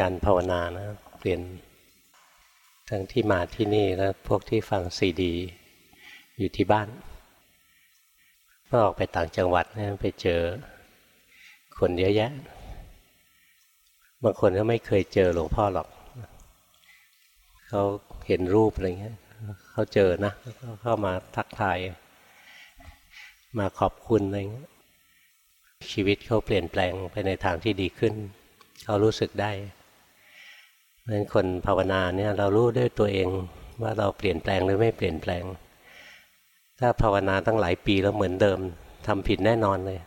การภาวนานะเปลี่ยนทั้งที่มาที่นี่แล้วพวกที่ฟังซีดี อยู่ที่บ้านก็ออกไปต่างจังหวัดเนี่ยไปเจอคนเยอะแยะ บางคนก็ไม่เคยเจอหลวงพ่อหรอกเขาเห็นรูปอะไรเงี้ยเขาเจอนะเขาเข้ามาทักทาย มาขอบคุณอะไรเงี้ยชีวิตเขาเปลี่ยนแปลงไปในทางที่ดีขึ้น เขารู้สึกได้ เพราะฉะนั้นคนภาวนาเนี่ยเรารู้ด้วยตัวเองว่าเราเปลี่ยนแปลงหรือไม่เปลี่ยนแปลง ถ้าภาวนาตั้งหลายปีแล้วเหมือนเดิมทำผิดแน่นอนเลย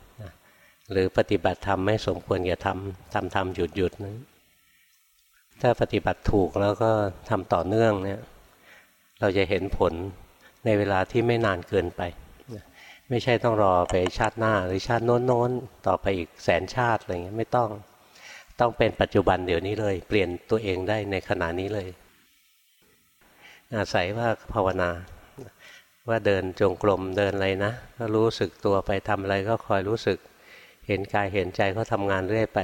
หรือปฏิบัติธรรมไม่สมควรอย่าทำทำทำหยุดหยุดนะถ้าปฏิบัติถูกแล้วก็ทำต่อเนื่องเนี่ยเราจะเห็นผลในเวลาที่ไม่นานเกินไป ไม่ใช่ต้องรอไปชาติหน้าหรือชาติโน้นๆต่อไปอีกแสนชาติอะไรเงี้ยไม่ต้อง ต้องเป็นปัจจุบันเดี๋ยวนี้เลย เปลี่ยนตัวเองได้ในขณะนี้เลย อาศัยว่าภาวนา ว่าเดินจงกรมเดินอะไรนะก็รู้สึกตัวไปทำอะไรก็คอยรู้สึก เห็นกายเห็นใจเขาทำงานเรื่อยไป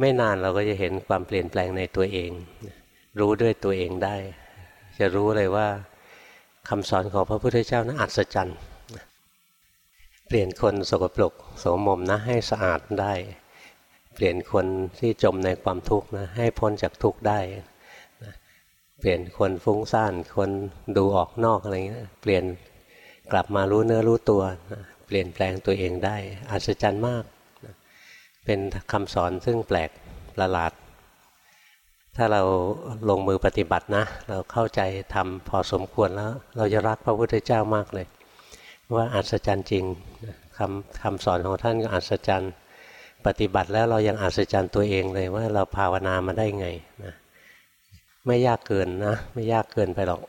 ไม่นานเราก็จะเห็นความเปลี่ยนแปลงในตัวเอง รู้ด้วยตัวเองได้ จะรู้เลยว่าคำสอนของพระพุทธเจ้านะั้นอัศจรรย์เปลี่ยนคนสกปรกโสมมนะให้สะอาดได้ เปลี่ยนคนที่จมในความทุกข์นะให้พ้นจากทุกข์ได้เปลี่ยนคนฟุ้งซ่านคนดูออกนอกอะไรเงี้ยเปลี่ยนกลับมารู้เนื้อรู้ตัวเปลี่ยนแปลงตัวเองได้อัศจรรย์มากเป็นคำสอนซึ่งแปลกประหลาด ถ้าเราลงมือปฏิบัตินะ เราเข้าใจทำพอสมควรแล้ว เราจะรักพระพุทธเจ้ามากเลย ว่าอัศจรรย์จริงคำคำสอนของท่านก็อัศจรรย์ ปฏิบัติแล้วเรายังอัศจรรย์ตัวเองเลยว่าเราภาวนามาได้ไงนะไม่ยากเกินนะ ไม่ยากเกินไปหรอก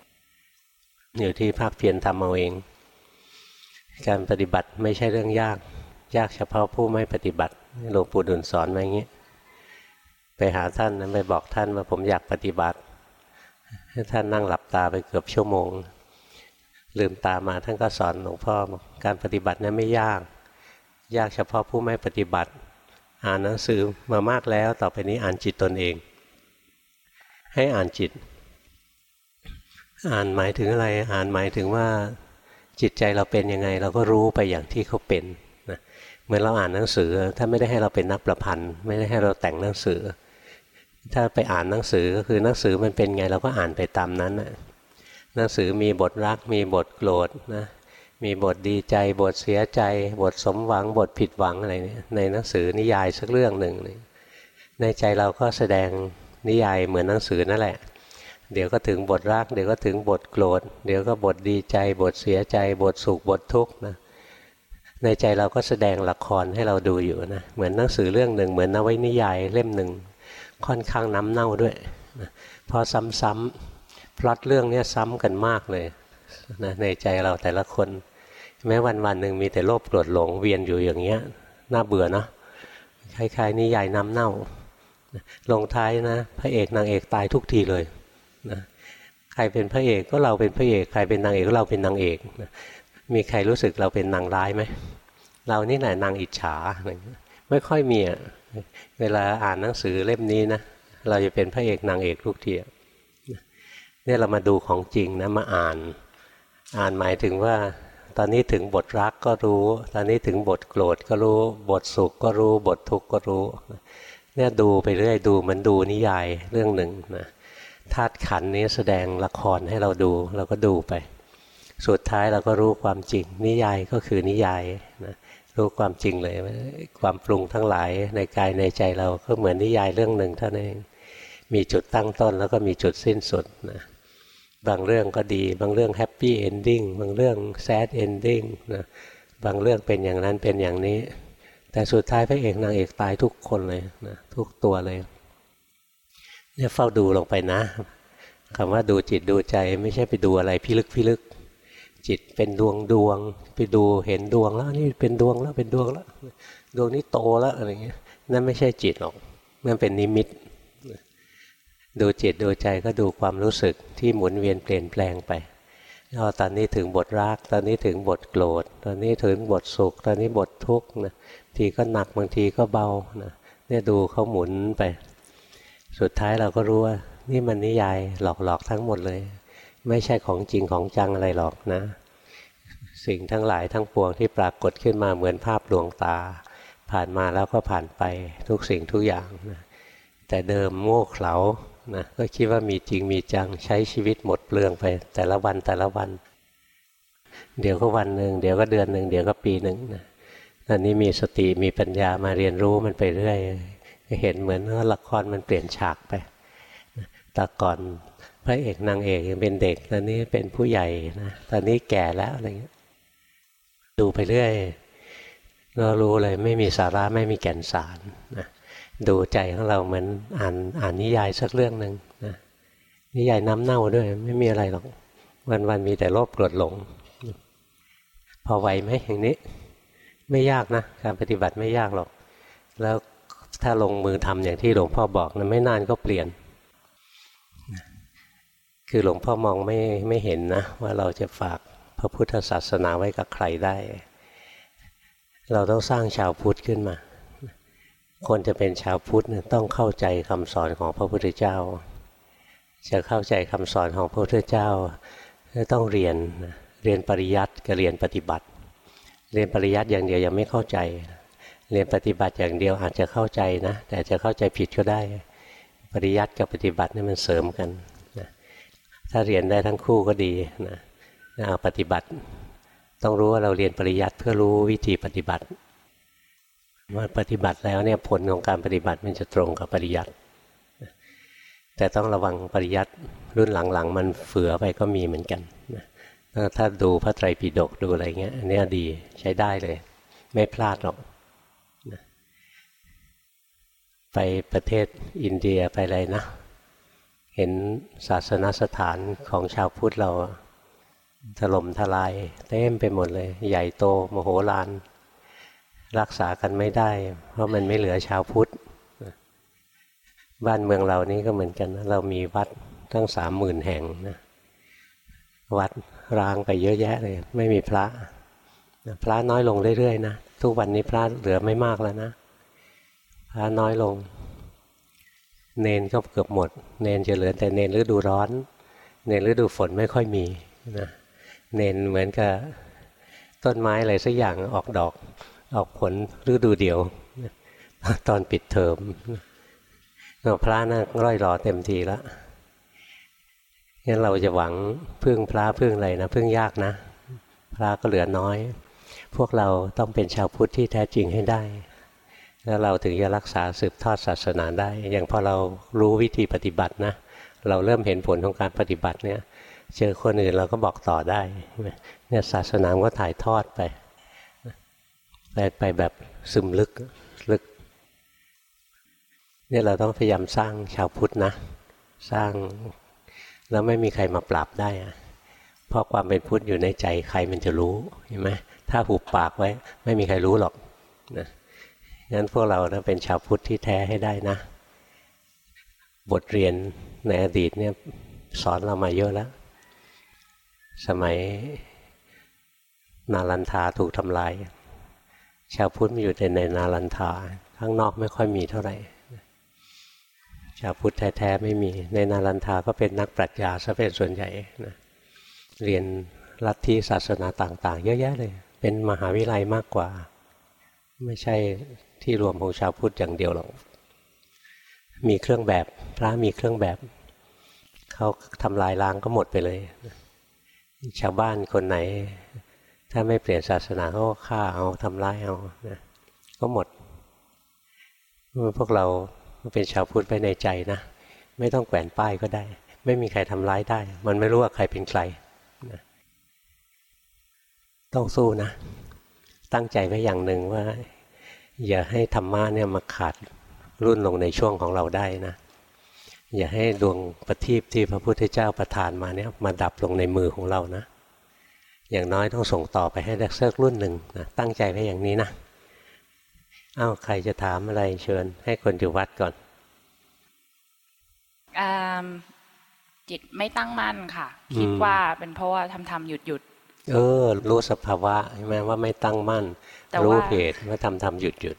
อยู่ที่ภาคเพียรทำเอาเอง การปฏิบัติไม่ใช่เรื่องยาก ยากเฉพาะผู้ไม่ปฏิบัติหลวงปู่ดุลสอนมาอย่างนี้ไปหาท่านไปบอกท่านว่าผมอยากปฏิบัติให้ท่านนั่งหลับตาไปเกือบชั่วโมง ลืมตามาท่านก็สอนหลวงพ่อการปฏิบัตินั้นไม่ยาก ยากเฉพาะผู้ไม่ปฏิบัติ อ่านหนังสือมามากแล้ว ต่อไปนี้อ่านจิตตนเอง ให้อ่านจิต อ่านหมายถึงอะไร อ่านหมายถึงว่าจิตใจเราเป็นยังไง เราก็รู้ไปอย่างที่เขาเป็นนะเหมือนเราอ่านหนังสือ ถ้าไม่ได้ให้เราเป็นนักประพันธ์ ไม่ได้ให้เราแต่งหนังสือ ถ้าไปอ่านหนังสือก็คือหนังสือมันเป็นไง เราก็อ่านไปตามนั้นนะหนังสือมีบทรักมีบทโกรธนะ มีบทดีใจบทเสียใจ บทสมหวังบทผิดหวังอะไรเนี่ยในหนังสือนิยายสักเรื่องหนึ่งในใจเราก็แสดงนิยายเหมือนหนังสือนั่นแหละ เดี๋ยวก็ถึงบทรัก เดี๋ยวก็ถึงบทโกรธ เดี๋ยวก็บทดีใจ บทเสียใจ บทสุขบททุกข์นะในใจเราก็แสดงละครให้เราดูอยู่นะเหมือนหนังสือเรื่องหนึ่งเหมือนนวนิยายเล่มหนึ่งค่อนข้างน้ำเน่าด้วยนะพอซ้ำๆพล็อตเรื่องนี้ซ้ำกันมากเลย นะในใจเราแต่ละคน แม้วันวันหนึ่งมีแต่โลภโกรธหลงเวียนอยู่อย่างเงี้ยน่าเบื่อนะคล้ายๆนิยายน้ำเน่า ลงท้ายนะพระเอกนางเอกตายทุกทีเลยนะใครเป็นพระเอกก็เราเป็นพระเอก ใครเป็นนางเอกก็เราเป็นนางเอกนะมีใครรู้สึกเราเป็นนางร้ายไหมเรานี่แหละนางอิจฉาไม่ค่อยมีอะเวลาอ่านหนังสือเล่มนี้นะเราจะเป็นพระเอกนางเอกทุกทีเนี่ยเรามาดูของจริงนะมาอ่าน อ่านหมายถึงว่า ตอนนี้ถึงบทรักก็รู้ ตอนนี้ถึงบทโกรธก็รู้ บทสุขก็รู้ บททุกข์ก็รู้ เนี่ยดูไปเรื่อยดูมือนดูนิยายเรื่องหนึ่งนะธาตุขันนี้แสดงละครให้เราดูเราก็ดูไป สุดท้ายเราก็รู้ความจริง นิยายก็คือนิยายนะรู้ความจริงเลย ความปรุงทั้งหลายในกายในใจเราก็เหมือนนิยายเรื่องหนึ่งเท่านั้นเองมีจุดตั้งต้นแล้วก็มีจุดสิ้นสุดนะ บางเรื่องก็ดี บางเรื่องแฮปปี้เอนดิ้งบางเรื่องsad ending นะบางเรื่องเป็นอย่างนั้นเป็นอย่างนี้ แต่สุดท้ายพระเอกนางเอกตายทุกคนเลยนะทุกตัวเลยเนี่ยเฝ้าดูลงไปนะคำว่าดูจิตดูใจไม่ใช่ไปดูอะไรพิลึกพิลึก จิตเป็นดวงดวงไปดูเห็นดวงแล้วนี่เป็นดวงแล้วเป็นดวงแล้ว ดวงนี้โตแล้วอะไรเงี้ยนั่นไม่ใช่จิตหรอกนั่นเป็นนิมิต ดูจิตดูใจก็ดูความรู้สึกที่หมุนเวียนเปลี่ยนแปลงไปอ๋อตอนนี้ถึงบทรัก ตอนนี้ถึงบทโกรธ ตอนนี้ถึงบทสุข ตอนนี้บททุกข์นะทีก็หนักบางทีก็เบานะเนี่ยดูเขาหมุนไป สุดท้ายเราก็รู้ว่า นี่มันนิยายหลอกๆทั้งหมดเลย ไม่ใช่ของจริงของจังอะไรหรอกนะ สิ่งทั้งหลายทั้งปวงที่ปรากฏขึ้นมาเหมือนภาพดวงตา ผ่านมาแล้วก็ผ่านไปทุกสิ่งทุกอย่างนะแต่เดิมโง่เขลา นะก็คิดว่ามีจริงมีจังใช้ชีวิตหมดเปลืองไป แต่ละวันแต่ละวัน เดี๋ยวก็วันหนึ่งเดี๋ยวก็เดือนหนึ่งเดี๋ยวก็ปีหนึ่งนะตอนนี้มีสติมีปัญญามาเรียนรู้มันไปเรื่อยเห็นเหมือนว่าละครมันเปลี่ยนฉากไปแต่ก่อนพระเอกนางเอกยังเป็นเด็กตอนนี้เป็นผู้ใหญ่นะตอนนี้แก่แล้วอะไรเงี้ยดูไปเรื่อยเรารู้เลยไม่มีสาระไม่มีแก่นสารนะ ดูใจของเราเหมือนอ่านอ่านนิยายสักเรื่องหนึ่งนะนิยายน้ำเน่าด้วย ไม่มีอะไรหรอก วันวันมีแต่โลภโกรธหลง พอไหวไหมอย่างนี้ ไม่ยากนะ การปฏิบัติไม่ยากหรอก แล้วถ้าลงมือทำอย่างที่หลวงพ่อบอกนะไม่นานก็เปลี่ยน คือหลวงพ่อมองไม่ไม่เห็นนะ ว่าเราจะฝากพระพุทธศาสนาไว้กับใครได้ เราต้องสร้างชาวพุทธขึ้นมา คนจะเป็นชาวพุทธต้องเข้าใจคำสอนของพระพุทธเจ้า จะเข้าใจคำสอนของพระพุทธเจ้าต้องเรียนเรียนปริยัติกับเรียนปฏิบัติ เรียนปริยัติอย่างเดียวยังไม่เข้าใจ เรียนปฏิบัติอย่างเดียวอาจจะเข้าใจนะแต่จะเข้าใจผิดก็ได้ ปริยัติกับปฏิบัตินี่มันเสริมกันนะถ้าเรียนได้ทั้งคู่ก็ดีนะเอาปฏิบัติ ต้องรู้ว่าเราเรียนปริยัติเพื่อรู้วิธีปฏิบัติ ว่าปฏิบัติแล้วเนี่ยผลของการปฏิบัติมันจะตรงกับปริยัติแต่ต้องระวังปริยัติรุ่นหลังๆ มันเฟือไปก็มีเหมือนกันถ้าดูพระไตรปิฎกดูอะไรเงี้ยอันนี้ดีใช้ได้เลย ไม่พลาดหรอกไปประเทศอินเดียไปอะไรนะ เห็นศาสนสถานของชาวพุทธเราถล่มทลายเต็มไปหมดเลย ใหญ่โตมโหฬาร รักษากันไม่ได้ เพราะมันไม่เหลือชาวพุทธบ้านเมืองเรานี่ก็เหมือนกันนะเรามีวัดตั้งสามหมื่นแห่งนะวัดร้างไปเยอะแยะเลย ไม่มีพระพระน้อยลงเรื่อยๆนะทุกวันนี้พระเหลือไม่มากแล้วนะ พระน้อยลง เนนก็เกือบหมด เนนจะเหลือแต่เนนฤดูร้อน เนนฤดูฝนไม่ค่อยมีนะเนนเหมือนกับต้นไม้อะไรสักอย่างออกดอก ออกผลฤดูเดียว ตอนปิดเทอมพระน่าร่อยรอเต็มทีแล้วงั้นเราจะหวังพึ่งพระพึ่งอะไรนะพึ่งยากนะ พระก็เหลือน้อย พวกเราต้องเป็นชาวพุทธที่แท้จริงให้ได้ แล้วเราถึงจะรักษาสืบทอดศาสนาได้ อย่างพอเรารู้วิธีปฏิบัตินะ เราเริ่มเห็นผลของการปฏิบัติเนี่ย เจอคนอื่นเราก็บอกต่อได้เนี่ยศาสนาก็ถ่ายทอดไป ไปไปแบบซึมลึกลึก เนี่ยเราต้องพยายามสร้างชาวพุทธนะ สร้างแล้วไม่มีใครมาปราบได้อะเพราะความเป็นพุทธอยู่ในใจใครมันจะรู้เห็นไหมถ้าหูปากไว้ ไม่มีใครรู้หรอกนะงั้นพวกเราต้อเป็นชาวพุทธที่แท้ให้ได้นะ บทเรียนในอดีตเนี่ยสอนเรามาเยอะแล้ว สมัยนาลันทาถูกทำลาย ชาวพุทธมีอยู่แต่ในนาลันทาข้างนอกไม่ค่อยมีเท่าไหร่ชาวพุทธแท้ๆไม่มี ในนาลันทาก็เป็นนักปรัชญาซะเป็นส่วนใหญ่นะเรียนลัทธิศาสนาต่างๆ เยอะแยะเลย เป็นมหาวิทยาลัยมากกว่า ไม่ใช่ที่รวมของชาวพุทธอย่างเดียวหรอกมีเครื่องแบบพระมีเครื่องแบบ เขาทำลายล้างก็หมดไปเลย ชาวบ้านคนไหน ถ้าไม่เปลี่ยนศาสนาเขาก็ฆ่าเอาทำร้ายเอานะก็หมดพวกเราเป็นชาวพุทธไปในใจนะไม่ต้องแขวนป้ายก็ได้ ไม่มีใครทำร้ายได้ มันไม่รู้ว่าใครเป็นใครนะต้องสู้นะ ตั้งใจไว้อย่างหนึ่งว่า อย่าให้ธรรมะเนี่ยมาขาดรุ่นลงในช่วงของเราได้นะ อย่าให้ดวงประทีปที่พระพุทธเจ้าประทานมาเนี่ยมาดับลงในมือของเรานะ อย่างน้อยต้องส่งต่อไปให้เด็กเซิร์กรุ่นหนึ่งนะตั้งใจไว้อย่างนี้นะอ้าวใครจะถามอะไรเชิญ ให้คนอยู่วัดก่อนอจิตไม่ตั้งมั่นค่ะ คิดว่าเป็นเพราะว่าทำทำหยุดหยุดเออ รู้สภาวะใช่ไหมว่าไม่ตั้งมั่น รู้เหตุว่าทำทำหยุดหยุด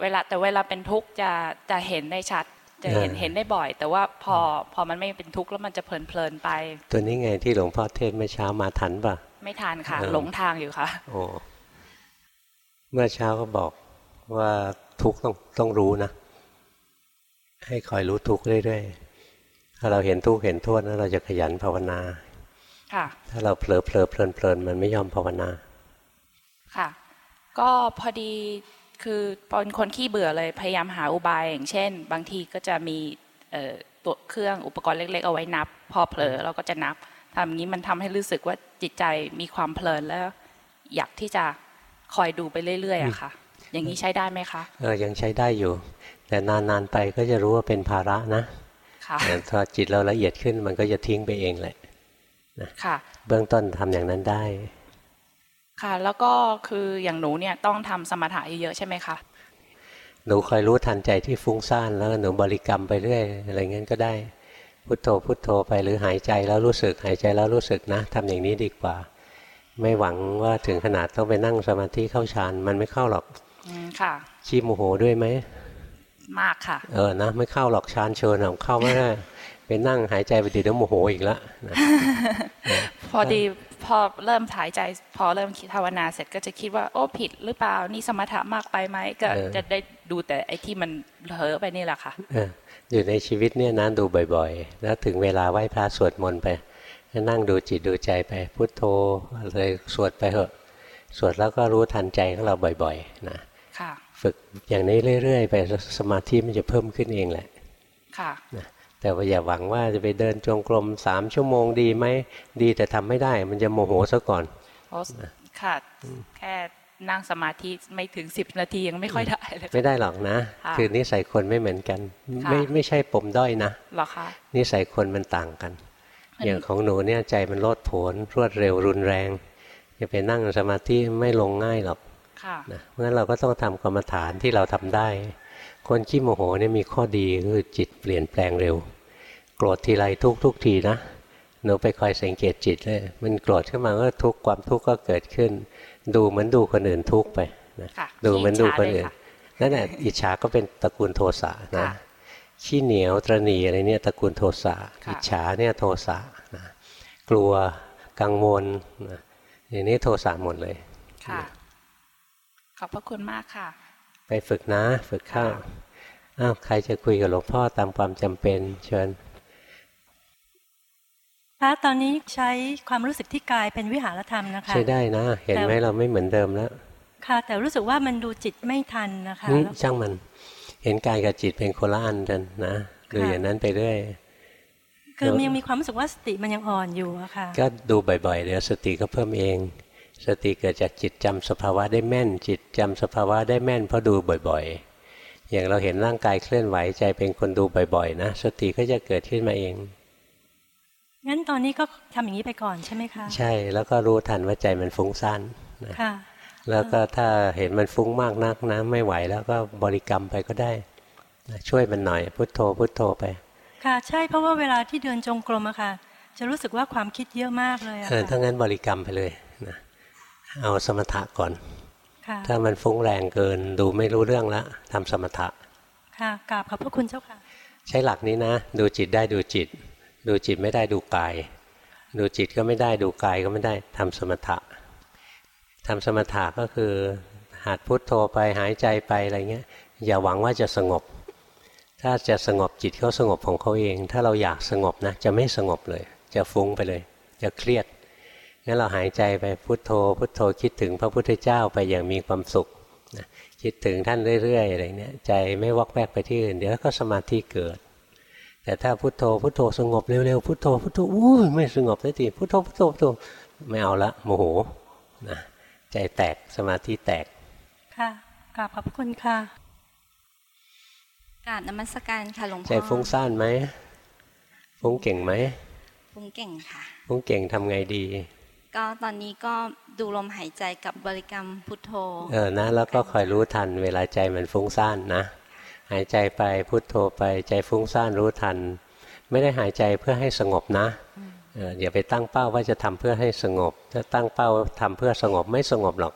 เวลาแต่เวลาเป็นทุกข์จะจะเห็นได้ชัด จะเห็นเออเห็นได้บ่อย แต่ว่าพอพอมันไม่เป็นทุกข์แล้วมันจะเพลินเพลินๆไป ตัวนี้ไงที่หลวงพ่อเทศน์เมื่อเช้ามาทันป่ะ ไม่ทานค่ะเออหลงทางอยู่ค่ะ โอ้เมื่อเช้าก็บอกว่าทุกข์ต้องต้องรู้นะ ให้คอยรู้ทุกข์เรื่อยๆถ้าเราเห็นทุกข์เห็นโทษแล้วเราจะขยันภาวนา ค่ะ ถ้าเราเผลอเผลอเพลินเพลินมันไม่ยอมภาวนา ค่ะ ก็พอดีคือเป็นคนขี้เบื่อเลยพยายามหาอุบายอย่างเช่น บางทีก็จะมีเอ่อตัวเครื่องอุปกรณ์เล็ก ๆ เอาไว้นับ พอเผลอเราก็จะนับ ทำอย่างนี้มันทำให้รู้สึกว่าจิตใจมีความเพลินแล้ว อยากที่จะคอยดูไปเรื่อยๆอะค่ะ อย่างนี้ใช้ได้ไหมคะเออยังใช้ได้อยู่ แต่นานๆไปก็จะรู้ว่าเป็นภาระนะค่ะแต่ถ้าจิตเราละเอียดขึ้นมันก็จะทิ้งไปเองแหละค่ะ เบื้องต้นทำอย่างนั้นได้ ค่ะแล้วก็คืออย่างหนูเนี่ยต้องทำสมถะเยอะๆใช่ไหมคะหนูคอยรู้ทันใจที่ฟุ้งซ่านแล้วหนูบริกรรมไปเรื่อยอะไรเงี้ยก็ได้ พุทโธพุทโธไปหรือหายใจแล้วรู้สึกหายใจแล้วรู้สึกนะทำอย่างนี้ดีกว่า ไม่หวังว่าถึงขนาดต้องไปนั่งสมาธิเข้าฌานมันไม่เข้าหรอกอืมค่ะชี้โมโหด้วยไหมมากค่ะ เออนะไม่เข้าหรอกฌานเชิญเอาเข้าไม่ได้ไปนั่งหายใจไปดีเดี๋ยวโมโหอีกแล้วนะพอดี พอเริ่มหายใจ พอเริ่มคิดภาวนาเสร็จก็จะคิดว่า โอ้ผิดหรือเปล่านี่สมถะมากไปไหมก็เออจะได้ดูแต่ไอ้ที่มันเผลอไปนี่แหละค่ะเอออยู่ในชีวิตเนี่ยนะดูบ่อยๆ แล้วถึงเวลาไหว้พระสวดมนต์ไปก็นั่งดูจิตดูใจไปพุทโธอะไรสวดไปเถอะ สวดแล้วก็รู้ทันใจของเราบ่อยๆนะค่ะฝึกอย่างนี้เรื่อยๆ ไปสมาธิมันจะเพิ่มขึ้นเองแหละค่ะนะ แต่ว่าอย่าหวังว่าจะไปเดินจงกรมสามชั่วโมงดีไหมดีแต่ทำไม่ได้ มันจะโมโหซะก่อนเพราะค่ะแค่นั่งสมาธิไม่ถึงสิบนาทียังไม่ค่อยได้เลยไม่ได้หรอกนะค่ะคือนิสัยคนไม่เหมือนกันค่ะไม่ไม่ใช่ปมด้อยนะเหรอคะนิสัยคนมันต่างกันมัน อย่างของหนูเนี่ยใจมันโลดโผนรวดเร็วรุนแรงจะไปนั่งสมาธิไม่ลงง่ายหรอกค่ะนะเพราะฉะนั้นเราก็ต้องทำกรรมฐานที่เราทำได้ คนขี้โมโหเนี่ยมีข้อดีคือจิตเปลี่ยนแปลงเร็ว โกรธทีไรทุกทุกทีนะหนูไปคอยสังเกตจิตเลยมันโกรธขึ้นมาก็ทุกข์ความทุกข์ก็เกิดขึ้น ดูเหมือนดูคนอื่นทุกข์ไปนะค่ะดูเหมือนดูคนขี้อื่นฉาเลยค่ะนั่นแหละอิจฉาก็เป็นตระกูลโทสะนะค่ะขี้เหนียวตระหนีอะไรเนี่ยตระกูลโทสะค่ะอิจฉาเนี่ยโทสะนะกลัวกังวลนะอย่างนี้โทสะหมดเลยค่ะขอบพระคุณมากค่ะ ไปฝึกนะ ฝึกเข้าอ้าวใครจะคุยกับหลวงพ่อตามความจำเป็น เชิญคะตอนนี้ใช้ความรู้สึกที่กายเป็นวิหารธรรมนะคะ ใช้ได้นะ เห็นไหมแต่เราไม่เหมือนเดิมแล้ว ค่ะ แต่รู้สึกว่ามันดูจิตไม่ทันนะคะอืมแล้วช่างมันเห็นกายกับจิตเป็นคนละอันกันนะดูค่ะอย่างนั้นไปเรื่อยคือมันยังมีความรู้สึกว่าสติมันยังอ่อนอยู่อะค่ะ ก็ดูบ่อยๆเดี๋ยวสติก็เพิ่มเอง สติเกิดจากจิตจำสภาวะได้แม่น จิตจำสภาวะได้แม่นเพราะดูบ่อยๆ อย่างเราเห็นร่างกายเคลื่อนไหวใจเป็นคนดูบ่อยๆ นะ สติก็จะเกิดขึ้นมาเองงั้นตอนนี้ก็ทำอย่างนี้ไปก่อนใช่ไหมคะ ใช่แล้วก็รู้ทันว่าใจมันฟุ้งซ่านนะค่ะแล้วก็ถ้าเห็นมันฟุ้งมากนักนะไม่ไหวแล้วก็บริกรรมไปก็ได้นะช่วยมันหน่อยพุทโธพุทโธไป ค่ะใช่เพราะว่าเวลาที่เดินจงกรมอะค่ะ จะรู้สึกว่าความคิดเยอะมากเลยอะเออถ้าค่ะงั้นบริกรรมไปเลยนะ เอาสมถะก่อนค่ะถ้ามันฟุ้งแรงเกินดูไม่รู้เรื่องแล้วทำสมถะ ค่ะกราบขอบพระคุณเจ้าค่ะ ใช้หลักนี้นะ ดูจิตได้ดูจิต ดูจิตไม่ได้ดูกาย ดูจิตก็ไม่ได้ดูกายก็ไม่ได้ทำสมถะทำสมถะก็คือหัดพุทโธไปหายใจไปอะไรเงี้ย อย่าหวังว่าจะสงบ ถ้าจะสงบจิตเขาสงบของเขาเอง ถ้าเราอยากสงบนะ จะไม่สงบเลย จะฟุ้งไปเลย จะเครียด งั้นเราหายใจไปพุทโธ พุทโธคิดถึงพระพุทธเจ้าไปอย่างมีความสุขนะคิดถึงท่านเรื่อยๆอะไรเนี้ยใจไม่วอกแวกไปที่อื่นเดี๋ยวก็สมาธิเกิด แต่ถ้าพุทโธพุทโธสงบเร็วๆพุทโธพุทโธอู้ยไม่สงบสักทีพุทโธพุทโธพุทโธไม่เอาละโมโหนะใจแตกสมาธิแตกค่ะกราบขอบพระคุณค่ะกราบนมัสการค่ะหลวงพ่อใจฟุ้งซ่านไหมฟุ้งเก่งไหมฟุ้งเก่งค่ะฟุ้งเก่งทำไงดี ก็ตอนนี้ก็ดูลมหายใจกับบริกรรมพุทโธ เออนะ แล้วก็คอยรู้ทันเวลาใจมันฟุ้งซ่านนะ หายใจไปพุทโธไปใจฟุ้งซ่านรู้ทัน ไม่ได้หายใจเพื่อให้สงบนะเอออย่าไปตั้งเป้าว่าจะทำเพื่อให้สงบ ถ้าตั้งเป้าทำเพื่อสงบไม่สงบหรอก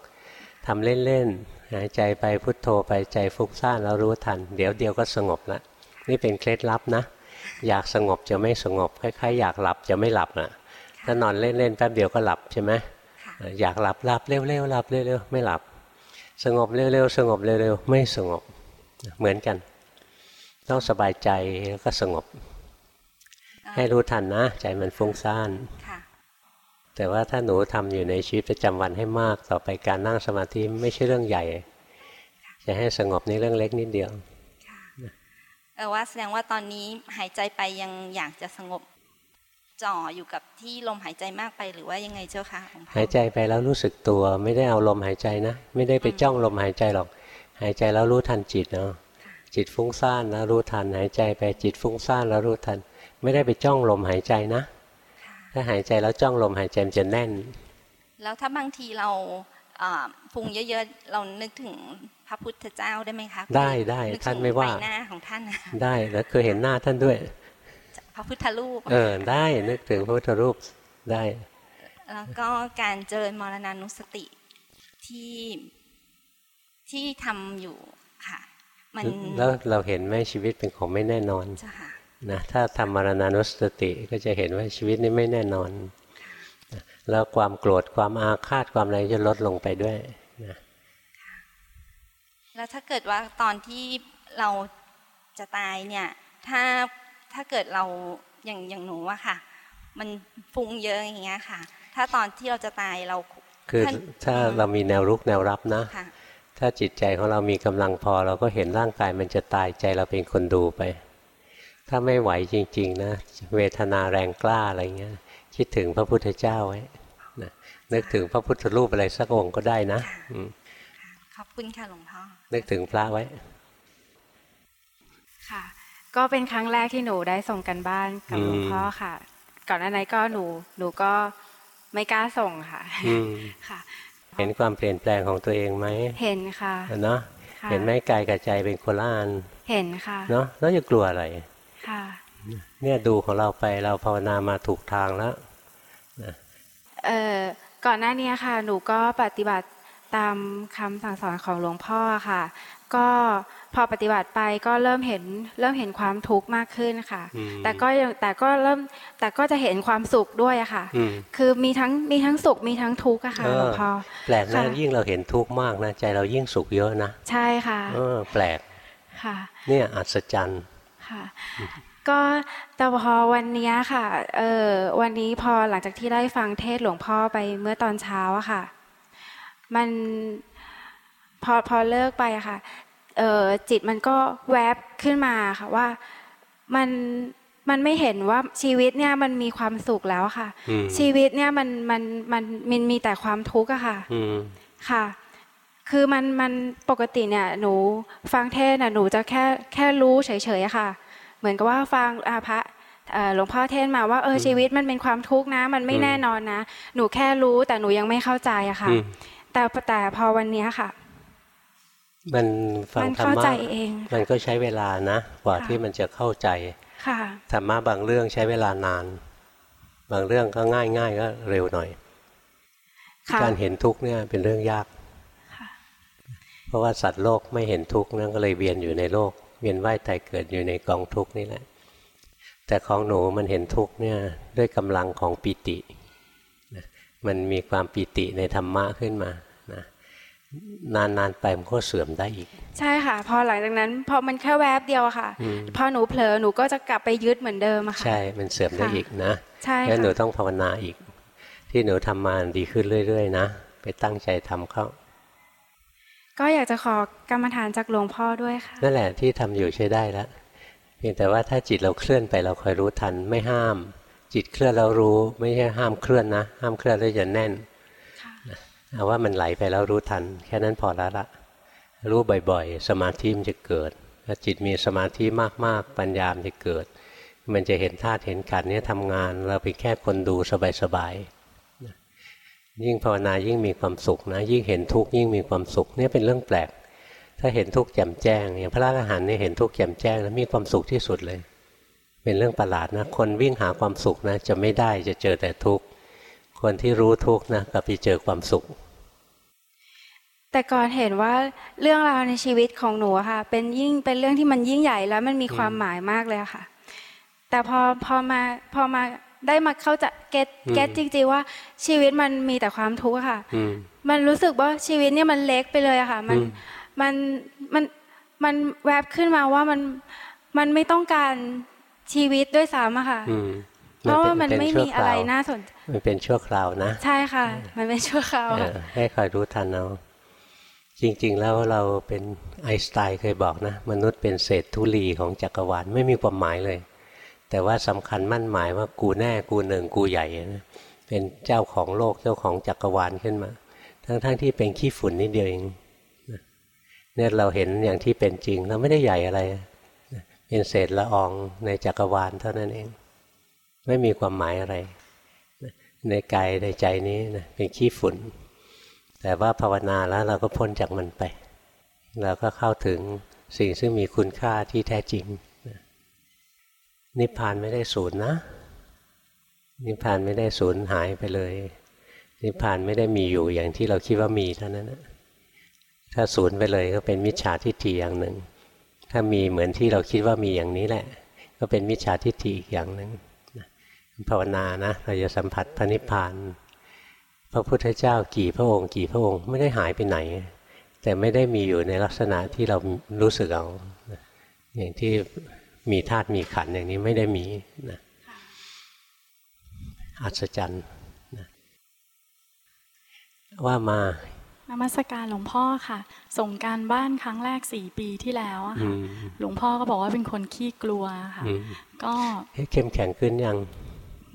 ทำเล่นๆหายใจไปพุทโธไปใจฟุ้งซ่านแล้วรู้ทัน เดี๋ยวเดียวก็สงบละนี่เป็นเคล็ดลับนะ อยากสงบจะไม่สงบคล้ายๆอยากหลับจะไม่หลับนะ ถ้านอนเล่นๆแป๊บเดียวก็หลับใช่ไหมค่ะอยากหลับหลับเร็วๆหลับเร็วๆไม่หลับ สงบเร็วๆสงบเร็วๆไม่สงบเหมือนกัน ต้องสบายใจแล้วก็สงบ ให้รู้ทันนะ ใจมันฟุ้งซ่านค่ะแต่ว่าถ้าหนูทำอยู่ในชีวิตประจำวันให้มากต่อไปการนั่งสมาธิไม่ใช่เรื่องใหญ่ จะให้สงบนี่เรื่องเล็กนิดเดียวค่ะเออว่าแสดงว่าตอนนี้หายใจไปยังอยากจะสงบ จ่ออยู่กับที่ลมหายใจมากไปหรือว่ายังไงเจ้าคะหลวงพ่อหายใจไปแล้วรู้สึกตัวไม่ได้เอาลมหายใจนะ ไม่ได้ไปจ้องลมหายใจหรอก หายใจแล้วรู้ทันจิตเนาะจิตฟุ้งซ่านแล้วรู้ทัน หายใจไปจิตฟุ้งซ่านแล้วรู้ทัน ไม่ได้ไปจ้องลมหายใจนะค่ะถ้าหายใจแล้วจ้องลมหายใจมันจะแน่น แล้วถ้าบางทีเราอ่าฟุ้งเยอะๆ เรานึกถึงพระพุทธเจ้าได้ไหมคะ ได้ได้นึกถึงท่านไม่ว่าใบหน้าของท่านนะได้แล้วเคยเห็นหน้าท่านด้วย พระพุทธรูป เออได้นึกถึงพระพุทธรูปได้ แล้วก็การเจริญมรณานุสติที่ที่ทำอยู่ค่ะ มันแล้วเราเห็นไหมชีวิตเป็นของไม่แน่นอนเจ้าค่ะนะถ้าทำมรณานุสติก็จะเห็นว่าชีวิตนี้ไม่แน่นอนนะแล้วความโกรธความอาฆาตความอะไรจะลดลงไปด้วยนะแล้วถ้าเกิดว่าตอนที่เราจะตายเนี่ย ถ้า ถ้าเกิดเราอย่างอย่างหนูอะค่ะ มันฟุ้งเยอะอย่างเงี้ยค่ะ ถ้าตอนที่เราจะตายเรา คือท่านถ้าเรามีแนวรุกแนวรับนะค่ะถ้าจิตใจของเรามีกำลังพอเราก็เห็นร่างกายมันจะตายใจเราเป็นคนดูไป ถ้าไม่ไหวจริง ๆ นะ เวทนาแรงกล้าอะไรเงี้ย คิดถึงพระพุทธเจ้าไว้นะนึกถึงพระพุทธรูปอะไรสักองค์ก็ได้นะอืมขอบคุณค่ะหลวงพ่อนึกถึงพระไว้ค่ะ ก็เป็นครั้งแรกที่หนูได้ส่งกันบ้านกับอืมหลวงพ่อค่ะ ก่อนหน้านั้นก็หนูหนูก็ไม่กล้าส่งค่ะอืมค่ะ เห็นความเปลี่ยนแปลงของตัวเองไหมเห็นค่ะเนาะค่ะเห็นไหมกายกับใจเป็นคนละอันเห็นค่ะเนาะแล้วจะกลัวอะไรค่ะ เนี่ยดูของเราไปเราภาวนามาถูกทางแล้วเอ่อก่อนหน้านี้ค่ะ หนูก็ปฏิบัติตามคำสั่งสอนของหลวงพ่อค่ะ ก็ พอปฏิบัติไปก็เริ่มเห็นเริ่มเห็นความทุกข์มากขึ้นค่ะอืมแต่ก็ยังแต่ก็เริ่มแต่ก็จะเห็นความสุขด้วยอะค่ะอืมคือมีทั้งมีทั้งสุขมีทั้งทุกข์อะค่ะเออหลวงพ่อแปลกนะค่ะยิ่งเราเห็นทุกข์มากนะใจเรายิ่งสุขเยอะนะใช่ค่ะเออแปลกค่ะเนี่ยอัศจรรย์ค่ะก็แต่พอวันเนี้ยค่ะเออวันนี้พอหลังจากที่ได้ฟังเทศน์หลวงพ่อไปเมื่อตอนเช้าอะค่ะ มันพอพอเลิกไปอะค่ะเออ จิตมันก็แวบขึ้นมาค่ะว่ามันมันไม่เห็นว่าชีวิตเนี่ยมันมีความสุขแล้วค่ะอืมชีวิตเนี่ยมันมันมันมันมีแต่ความทุกข์อะค่ะอืมค่ะ คือมันมันปกติเนี่ยหนูฟังเทศน์น่ะหนูจะแค่แค่รู้เฉยๆอะค่ะ เหมือนกับว่าฟังอาพระเอ่อหลวงพ่อเทศน์มาว่าเออชีวิตมันเป็นความทุกข์นะ มันไม่อืมแน่นอนนะ หนูแค่รู้แต่หนูยังไม่เข้าใจอะค่ะอืมแต่แต่พอวันเนี้ยค่ะ มันฟังมันธรรเข้ามะใจเองมันก็ใช้เวลานะกว่าค่ะที่มันจะเข้าใจค่ะธรรมะบางเรื่องใช้เวลานาน บางเรื่องก็ง่ายง่ายๆก็เร็วหน่อยค่ะการเห็นทุกข์เนี่ยเป็นเรื่องยากค่ะเพราะว่าสัตว์โลกไม่เห็นทุกข์นั่นก็เลยเวียนอยู่ในโลก เวียนว่ายตายเกิดอยู่ในกองทุกข์นี่แหละ แต่ของหนูมันเห็นทุกข์เนี่ยด้วยกำลังของปิตินะมันมีความปิติในธรรมะขึ้นมา นะนานๆไปมันก็เสื่อมได้อีก ใช่ค่ะ พอหลังจากนั้น พอมันแค่แวบเดียวอะค่ะอืมพอหนูเผลอหนูก็จะกลับไปยึดเหมือนเดิมอะค่ะ ใช่ มันเสื่อมได้ค่ะอีกนะใช่งั้นหนูค่ะต้องภาวนาอีก ที่หนูทำมาดีขึ้นเรื่อยๆนะไปตั้งใจทำเข้า ก็อยากจะขอกรรมฐานจากหลวงพ่อด้วยค่ะนั่นแหละที่ทำอยู่ใช้ได้แล้วเพียงแต่ว่าถ้าจิตเราเคลื่อนไปเราคอยรู้ทันไม่ห้าม จิตเคลื่อนเรารู้ไม่ใช่ห้ามเคลื่อนนะ ห้ามเคลื่อนแล้วจะแน่นค่ะนะ เอาว่ามันไหลไปแล้วรู้ทัน แค่นั้นพอแล้วละรู้บ่อยๆ สมาธิมันจะเกิดถ้าจิตมีสมาธิมากๆ ปัญญามนจะเกิด มันจะเห็นธาตุเห็นขันธ์นี่ทำงาน เราเป็นแค่คนดูสบายๆยิ่งภาวนายิ่งมีความสุขนะ ยิ่งเห็นทุกข์ยิ่งมีความสุขเนี่ยเป็นเรื่องแปลก ถ้าเห็นทุกข์แจ่มแจ้งอย่างพระอรหันต์เนี่ยเห็นทุกข์แจ่มแจ้งแล้วมีความสุขที่สุดเลย เป็นเรื่องประหลาดนะคนวิ่งหาความสุขนะจะไม่ได้จะเจอแต่ทุกข์ คนที่รู้ทุกข์นะกลับไปเจอความสุขแแต่ก่อนเห็นว่าเรื่องราวในชีวิตของหนูอะค่ะ เป็นยิ่งเป็นเรื่องที่มันยิ่งใหญ่แล้วมันมีความหมายมากเลยอะค่ะ แต่พอพอมาพอมาได้มาเข้าใจะเก็ตอืมเก็ตจริงๆว่าชีวิตมันมีแต่ความทุกข์อะค่ะอืมมันรู้สึกว่าชีวิตเนี่ยมันเล็กไปเลยอะค่ะ มันอืมมันมันมันแวบขึ้นมาว่ามันมันไม่ต้องการชีวิตด้วยซ้ำอะค่ะอืม เพราะว่ามันป็ไม่ชั่มีอะไรควน่าสนมันเป็นชั่วคราวนะ ใช่ค่ะ มันเป็นชั่วคราวเอค่ะอให้คอยรู้ทันเอาจริง ๆ แล้วเราเป็นไอน์สไตน์เคยบอกนะ มนุษย์เป็นเศษธุลีของจักรวาลไม่มีความหมายเลย แต่ว่าสำคัญมั่นหมายว่ากูแน่กูหนึ่งกูใหญ่นะเป็นเจ้าของโลกเจ้าของจักรวาลขึ้นมา ทั้งๆที่เป็นขี้ฝุ่นนิดเดียวเองนะเนี่ยเราเห็นอย่างที่เป็นจริงเราไม่ได้ใหญ่อะไรนะเป็นเศษละอองในจักรวาลเท่านั้นเอง ไม่มีความหมายอะไร ในกายในใจนี้นะเป็นขี้ฝุ่น แต่ว่าภาวนาแล้วเราก็พ้นจากมันไป เราก็เข้าถึงสิ่งซึ่งมีคุณค่าที่แท้จริง นิพพานไม่ได้สูญนะ นิพพานไม่ได้สูญหายไปเลย นิพพานไม่ได้มีอยู่อย่างที่เราคิดว่ามีเท่านั้นนะถ้าสูญไปเลยก็เป็นมิจฉาทิฏฐิอย่างหนึ่ง ถ้ามีเหมือนที่เราคิดว่ามีอย่างนี้แหละ ก็เป็นมิจฉาทิฏฐิอีกอย่างหนึ่ง ภาวนานะเราจะสัมผัสพระนิพพาน พระพุทธเจ้ากี่พระองค์ กี่พระองค์ไม่ได้หายไปไหน แต่ไม่ได้มีอยู่ในลักษณะที่เรารู้สึกเอาอย่างที่มีธาตุมีขันธ์อย่างนี้ไม่ได้มีนะอัศจรรย์นะว่ามา นมัสการหลวงพ่อค่ะ ส่งการบ้านครั้งแรกสี่ปีที่แล้วอะอืค่ะมหลวงพ่อก็บอกว่าเป็นคนขี้กลัวค่ะอืมก็เฮ้ยเข้มแข็งขึ้นยัง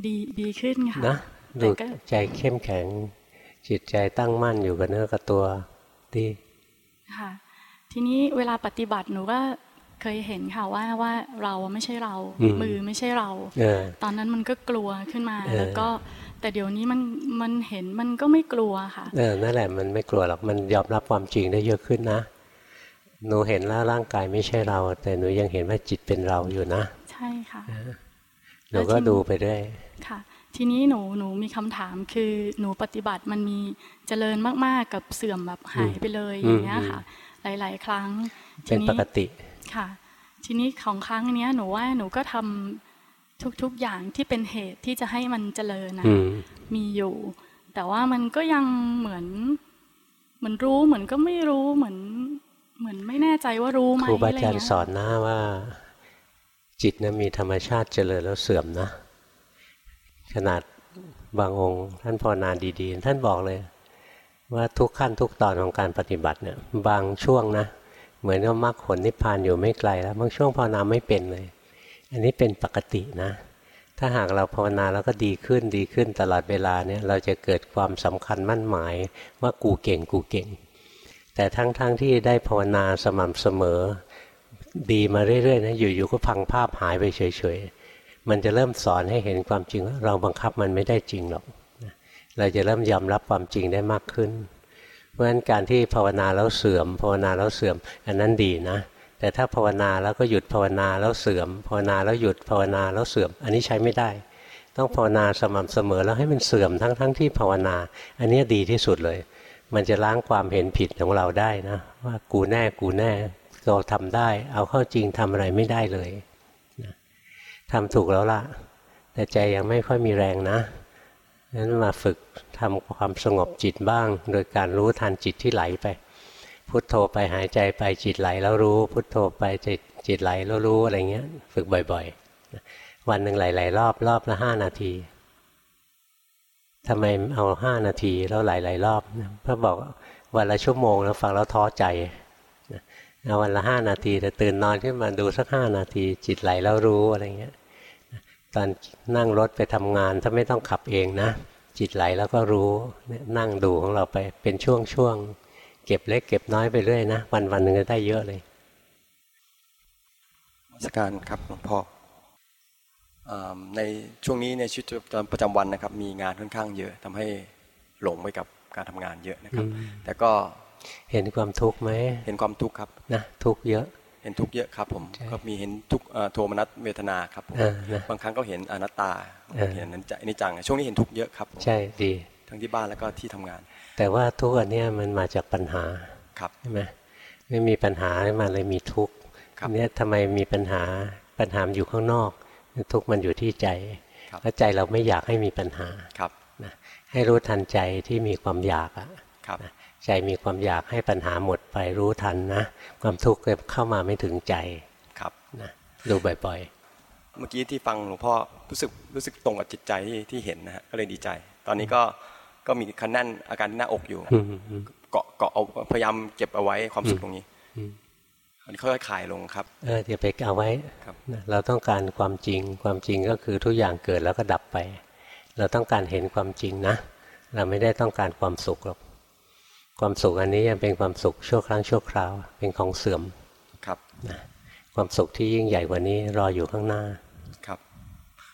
ดีดีขึ้นค่ะนะแต่ดูก็ใจเข้มแข็ง จิตใจตั้งมั่นอยู่กับเนื้อกับตัวดีค่ะ ทีนี้เวลาปฏิบัติหนูก็เคยเห็นค่ะว่าว่าเราไม่ใช่เรา มือไม่ใช่เราเออตอนนั้นมันก็กลัวขึ้นมาเออแล้วก็แต่เดี๋ยวนี้มันมันเห็นมันก็ไม่กลัวค่ะเออนั่นแหละมันไม่กลัวหรอกมันยอมรับความจริงได้เยอะขึ้นนะหนูเห็นแล้วร่างกายไม่ใช่เรา แต่หนูยังเห็นว่าจิตเป็นเราอยู่นะ ใช่ค่ะ หนูก็ดูไปด้วยค่ะ ทีนี้หนูหนูมีคำถามคือหนูปฏิบัติมันมีเจริญมากๆกับเสื่อมแบบหายไปเลยอย่างเงี้ยค่ะ หลาย ๆ ครั้งเป็นทีปกติค่ะ ทีนี้ของครั้งเนี้ยหนูว่าหนูก็ทำทุกๆอย่างที่เป็นเหตุที่จะให้มันเจริญนะอืมมีอยู่ แต่ว่ามันก็ยังเหมือน เหมือนรู้เหมือนก็ไม่รู้เหมือน เหมือนไม่แน่ใจว่ารู้ไหมครูบาอะไรอาจารย์เงี้ยสอนนะว่า จิตนะมีธรรมชาติเจริญแล้วเสื่อมนะ ขนาดบางองค์ ท่านภาวนาดีๆ ท่านบอกเลย ว่าทุกขั้นทุกตอนของการปฏิบัติเนี่ยบางช่วงนะ เหมือนกับมรรคผลนิพพานอยู่ไม่ไกลแล้ว บางช่วงภาวนาไม่เป็นเลย อันนี้เป็นปกตินะ ถ้าหากเราภาวนาแล้วก็ดีขึ้นดีขึ้นตลอดเวลาเนี่ยเราจะเกิดความสำคัญมั่นหมายว่ากูเก่งกูเก่ง แต่ทั้งๆทที่ได้ภาวนาสม่ำเสมอ ดีมาเรื่อยๆนะอยู่ๆก็พังภาพหายไปเฉยๆ มันจะเริ่มสอนให้เห็นความจริงว่าเราบังคับมันไม่ได้จริงหรอกเราจะเริ่มยอมรับความจริงได้มากขึ้น เพราะฉะนั้นการที่ภาวนาแล้วเสื่อม ภาวนาแล้วเสื่อม อันนั้นดีนะ แต่ถ้าภาวนาแล้วก็หยุดภาวนาแล้วเสื่อม ภาวนาแล้วหยุดภาวนาแล้วเสื่อม อันนี้ใช้ไม่ได้ ต้องภาวนาสม่ำเสมอแล้วให้มันเสื่อมทั้งๆที่ภาวนา อันนี้ดีที่สุดเลย มันจะล้างความเห็นผิดของเราได้นะ ว่ากูแน่กูแน่ เราทำได้ เอาเข้าจริงทำอะไรไม่ได้เลยนะทำถูกแล้วล่ะ แต่ใจยังไม่ค่อยมีแรงนะนั้นมาฝึกทำความสงบจิตบ้าง โดยการรู้ทันจิตที่ไหลไป พุทโธไปหายใจไปจิตไหลแล้วรู้ พุทโธไปจิตจิตไหลแล้วรู้อะไรเงี้ย ฝึกบ่อยๆนะวันหนึ่งหลายๆรอบรอบละห้านาทีทำไมเอาห้านาทีแล้วหลายๆรอบพระบอกวันละชั่วโมงแล้วฟังแล้วท้อใจ เอาวันละห้านาทีแต่ตื่นนอนขึ้นมาดูสักห้านาทีจิตไหลแล้วรู้อะไรเงี้ยตอนนั่งรถไปทำงานถ้าไม่ต้องขับเองนะ จิตไหลแล้วก็รู้เนี่ยนั่งดูของเราไปเป็นช่วงๆเก็บเล็กเก็บน้อยไปเรื่อยนะวันวันๆหนึ่งก็ได้เยอะเลยนมัสการครับหลวงพ่ออ่าในช่วงนี้ในชีวิตประจำวันนะครับ มีงานค่อนข้างเยอะทำให้หลงไปกับการทำงานเยอะนะครับอืมแต่ก็ เห็นความทุกข์ไหมเห็นความทุกข์ครับนะทุกข์เยอะ เห็นทุกข์เยอะครับ ผมใช่ก็มีเห็นทุกข์เอ่อโทมนัสเวทนาครับผมเออนะบางครั้งก็เห็นอนัตตาเออเห็นอนิจจอนิจจังช่วงนี้เห็นทุกข์เยอะครับผมใช่ดีทั้งที่บ้านแล้วก็ที่ทำงาน แต่ว่าทุกข์อันเนี้ยมันมาจากปัญหาครับใช่ไหมไม่มีปัญหามาเลยมีทุกข์ครับเนี่ยทำไมมีปัญหาปัญหามันอยู่ข้างนอก ทุกข์มันอยู่ที่ใจครับแล้วใจเราไม่อยากให้มีปัญหาครับนะให้รู้ทันใจที่มีความอยากอะครับนะ ใจมีความอยากให้ปัญหาหมดไปรู้ทันนะ ความทุกข์เข้ามาไม่ถึงใจครับนะดูบ่อยเมื่อกี้ที่ฟังหลวงพ่อรู้สึกรู้สึกตรงกับจิตใจที่ที่เห็นนะฮะก็เลยดีใจ ตอนนี้ก็ก็มีคันแน่นอาการที่หน้าอกอยู่ๆอืมอืมเกาะเกาะเอาพยายามเก็บเอาไว้ความสุขตรงนี้อืมอันนี้ค่อยๆคลายลงครับเอออย่าไปเอาไว้ครับนะเราต้องการความจริงความจริงก็คือทุกอย่างเกิดแล้วก็ดับไป เราต้องการเห็นความจริงนะ เราไม่ได้ต้องการความสุขหรอก ความสุขอันนี้ยังเป็นความสุขชั่วครั้งชั่วคราว เป็นของเสื่อมครับนะความสุขที่ยิ่งใหญ่กว่านี้รออยู่ข้างหน้าครับ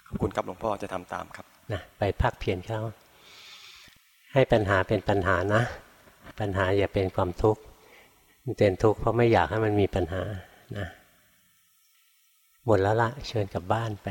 ขอบคุณครับหลวงพ่อจะทำตามครับนะไปพักเพียรเข้า ให้ปัญหาเป็นปัญหานะ ปัญหาอย่าเป็นความทุกข์มันเป็นทุกข์เพราะไม่อยากให้มันมีปัญหานะหมดแล้วละเชิญกลับบ้านไป